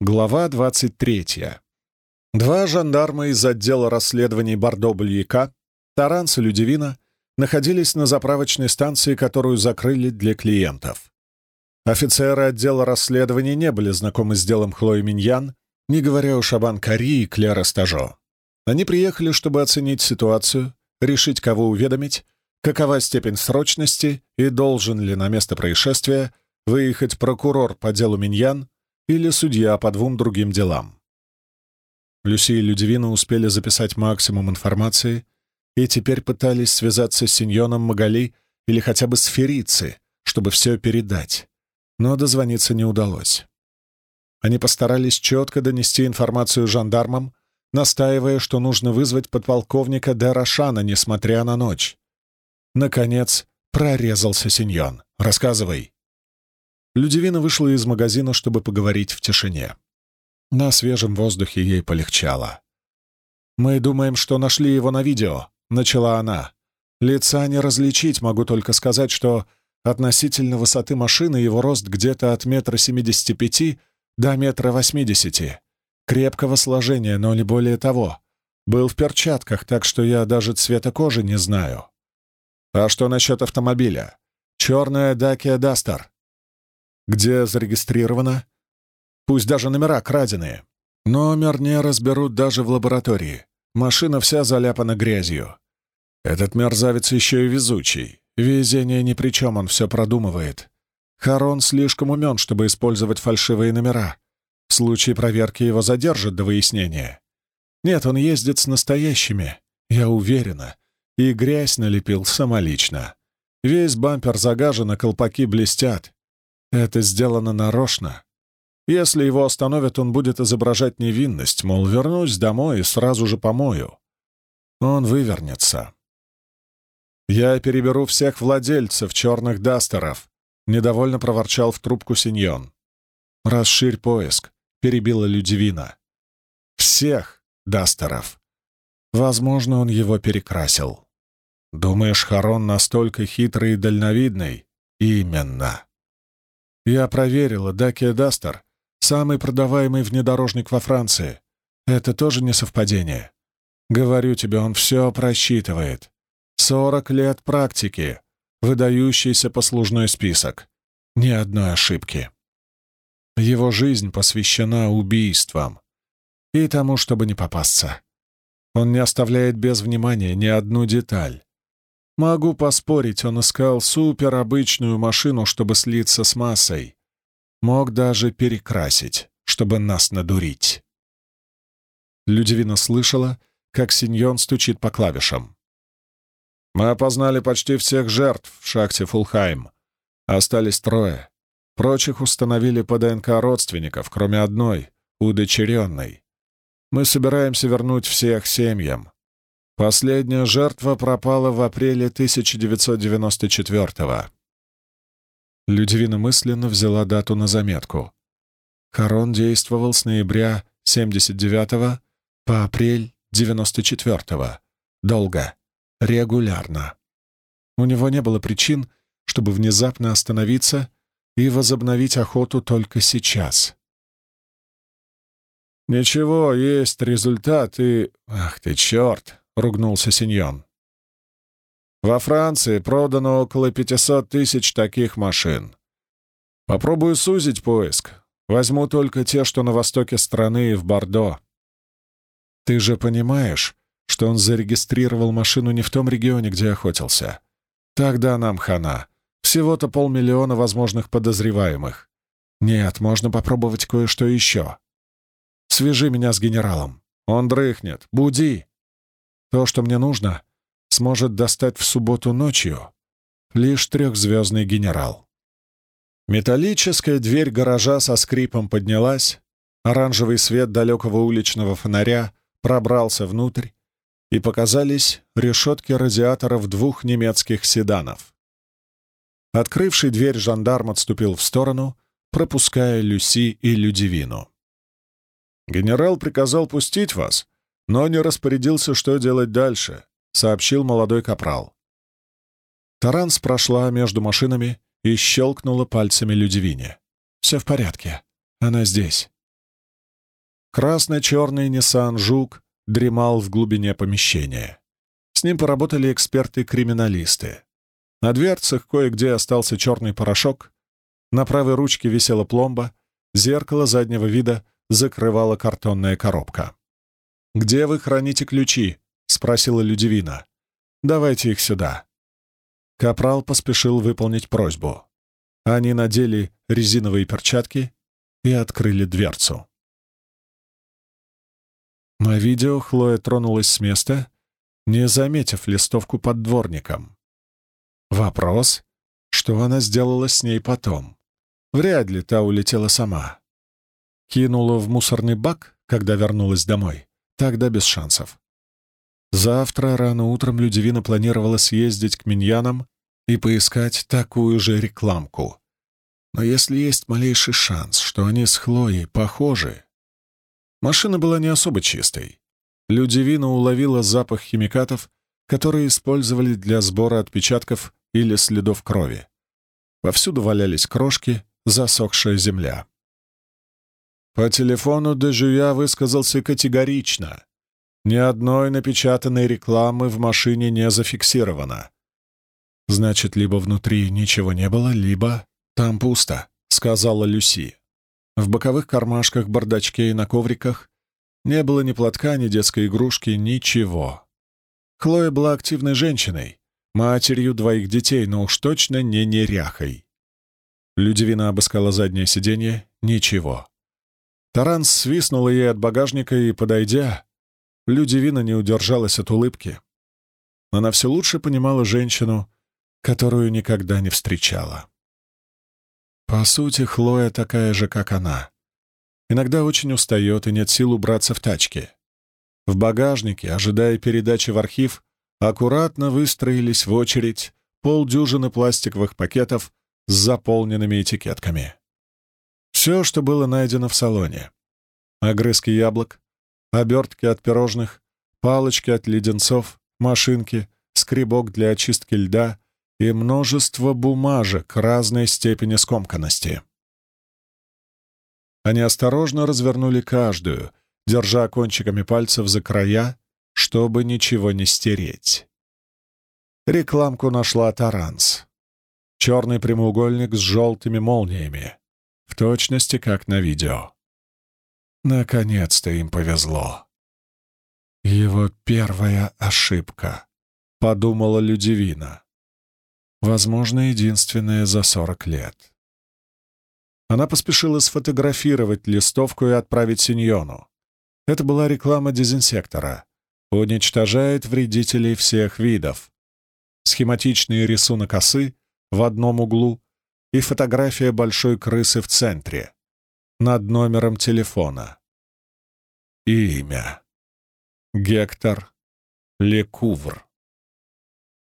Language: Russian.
Глава 23. Два жандарма из отдела расследований Бордо-Бульяка, Таранс и Людивина, находились на заправочной станции, которую закрыли для клиентов. Офицеры отдела расследований не были знакомы с делом Хлои Миньян, не говоря уж об Анкари и Клера Стажо. Они приехали, чтобы оценить ситуацию, решить, кого уведомить, какова степень срочности и должен ли на место происшествия выехать прокурор по делу Миньян или судья по двум другим делам. Люси и Людивина успели записать максимум информации и теперь пытались связаться с Синьоном Магали или хотя бы с Ферици, чтобы все передать, но дозвониться не удалось. Они постарались четко донести информацию жандармам, настаивая, что нужно вызвать подполковника де Рошана, несмотря на ночь. Наконец, прорезался Синьон. «Рассказывай». Людивина вышла из магазина, чтобы поговорить в тишине. На свежем воздухе ей полегчало. «Мы думаем, что нашли его на видео», — начала она. «Лица не различить, могу только сказать, что относительно высоты машины его рост где-то от метра семидесяти пяти до метра восьмидесяти. Крепкого сложения, но не более того. Был в перчатках, так что я даже цвета кожи не знаю. А что насчет автомобиля? Черная Dacia Duster. Где зарегистрировано? Пусть даже номера краденые. Номер не разберут даже в лаборатории. Машина вся заляпана грязью. Этот мерзавец еще и везучий. Везение ни при чем, он все продумывает. Харон слишком умен, чтобы использовать фальшивые номера. В случае проверки его задержат до выяснения. Нет, он ездит с настоящими, я уверена, и грязь налепил самолично. Весь бампер загажен, а колпаки блестят. Это сделано нарочно. Если его остановят, он будет изображать невинность, мол, вернусь домой и сразу же помою. Он вывернется. «Я переберу всех владельцев черных дастеров», — недовольно проворчал в трубку Синьон. «Расширь поиск», — перебила Людивина. «Всех дастеров». Возможно, он его перекрасил. «Думаешь, Харон настолько хитрый и дальновидный?» «Именно. Я проверила, Дакия Дастер — самый продаваемый внедорожник во Франции. Это тоже не совпадение. Говорю тебе, он все просчитывает. Сорок лет практики, выдающийся послужной список. Ни одной ошибки. Его жизнь посвящена убийствам и тому, чтобы не попасться. Он не оставляет без внимания ни одну деталь. Могу поспорить, он искал суперобычную машину, чтобы слиться с массой. Мог даже перекрасить, чтобы нас надурить. Людивина слышала, как Синьон стучит по клавишам. «Мы опознали почти всех жертв в шахте Фулхайм. Остались трое. Прочих установили по ДНК родственников, кроме одной, удочеренной. Мы собираемся вернуть всех семьям. Последняя жертва пропала в апреле 1994-го. Людивина мысленно взяла дату на заметку. Харон действовал с ноября 79-го по апрель 94-го. Долго, регулярно. У него не было причин, чтобы внезапно остановиться и возобновить охоту только сейчас. «Ничего, есть результат и... Ах ты, черт!» — ругнулся Синьон. «Во Франции продано около 500 тысяч таких машин. Попробую сузить поиск. Возьму только те, что на востоке страны и в Бордо. Ты же понимаешь, что он зарегистрировал машину не в том регионе, где охотился. Тогда нам хана. Всего-то полмиллиона возможных подозреваемых. Нет, можно попробовать кое-что еще. Свяжи меня с генералом. Он дрыхнет. Буди. То, что мне нужно, сможет достать в субботу ночью лишь трехзвездный генерал. Металлическая дверь гаража со скрипом поднялась, оранжевый свет далекого уличного фонаря пробрался внутрь, и показались решетки радиаторов двух немецких седанов. Открывший дверь жандарм отступил в сторону, пропуская Люси и Людивину. «Генерал приказал пустить вас, но не распорядился, что делать дальше», — сообщил молодой капрал. Таранс прошла между машинами и щелкнула пальцами Людивине. «Все в порядке. Она здесь». Красно-черный Nissan Жук дремал в глубине помещения. С ним поработали эксперты-криминалисты. На дверцах кое-где остался черный порошок, на правой ручке висела пломба, зеркало заднего вида закрывала картонная коробка. «Где вы храните ключи?» — спросила Людивина. «Давайте их сюда». Капрал поспешил выполнить просьбу. Они надели резиновые перчатки и открыли дверцу. На видео Хлоя тронулась с места, не заметив листовку под дворником. Вопрос, что она сделала с ней потом. Вряд ли та улетела сама. Кинула в мусорный бак, когда вернулась домой. Тогда без шансов. Завтра рано утром Людивина планировала съездить к Миньянам и поискать такую же рекламку. Но если есть малейший шанс, что они с Хлоей похожи, Машина была не особо чистой. Людивина уловила запах химикатов, которые использовали для сбора отпечатков или следов крови. Повсюду валялись крошки, засохшая земля. По телефону Дежуя высказался категорично. Ни одной напечатанной рекламы в машине не зафиксировано. Значит, либо внутри ничего не было, либо там пусто, сказала Люси. В боковых кармашках, бардачке и на ковриках не было ни платка, ни детской игрушки, ничего. Хлоя была активной женщиной, матерью двоих детей, но уж точно не неряхой. Людивина обыскала заднее сиденье — ничего. Таранс свистнула ей от багажника и, подойдя, Людивина не удержалась от улыбки. Она все лучше понимала женщину, которую никогда не встречала. По сути, Хлоя такая же, как она. Иногда очень устает и нет сил убраться в тачке. В багажнике, ожидая передачи в архив, аккуратно выстроились в очередь полдюжины пластиковых пакетов с заполненными этикетками. Все, что было найдено в салоне. Огрызки яблок, обертки от пирожных, палочки от леденцов, машинки, скребок для очистки льда, и множество бумажек разной степени скомканности. Они осторожно развернули каждую, держа кончиками пальцев за края, чтобы ничего не стереть. Рекламку нашла Таранс. Черный прямоугольник с желтыми молниями, точности как на видео. Наконец-то им повезло. Его первая ошибка, подумала Людивина возможно, единственное за сорок лет. Она поспешила сфотографировать листовку и отправить Синьону. Это была реклама дезинсектора. Уничтожает вредителей всех видов. Схематичный рисунок осы в одном углу и фотография большой крысы в центре, над номером телефона. И имя. Гектор Лекувр.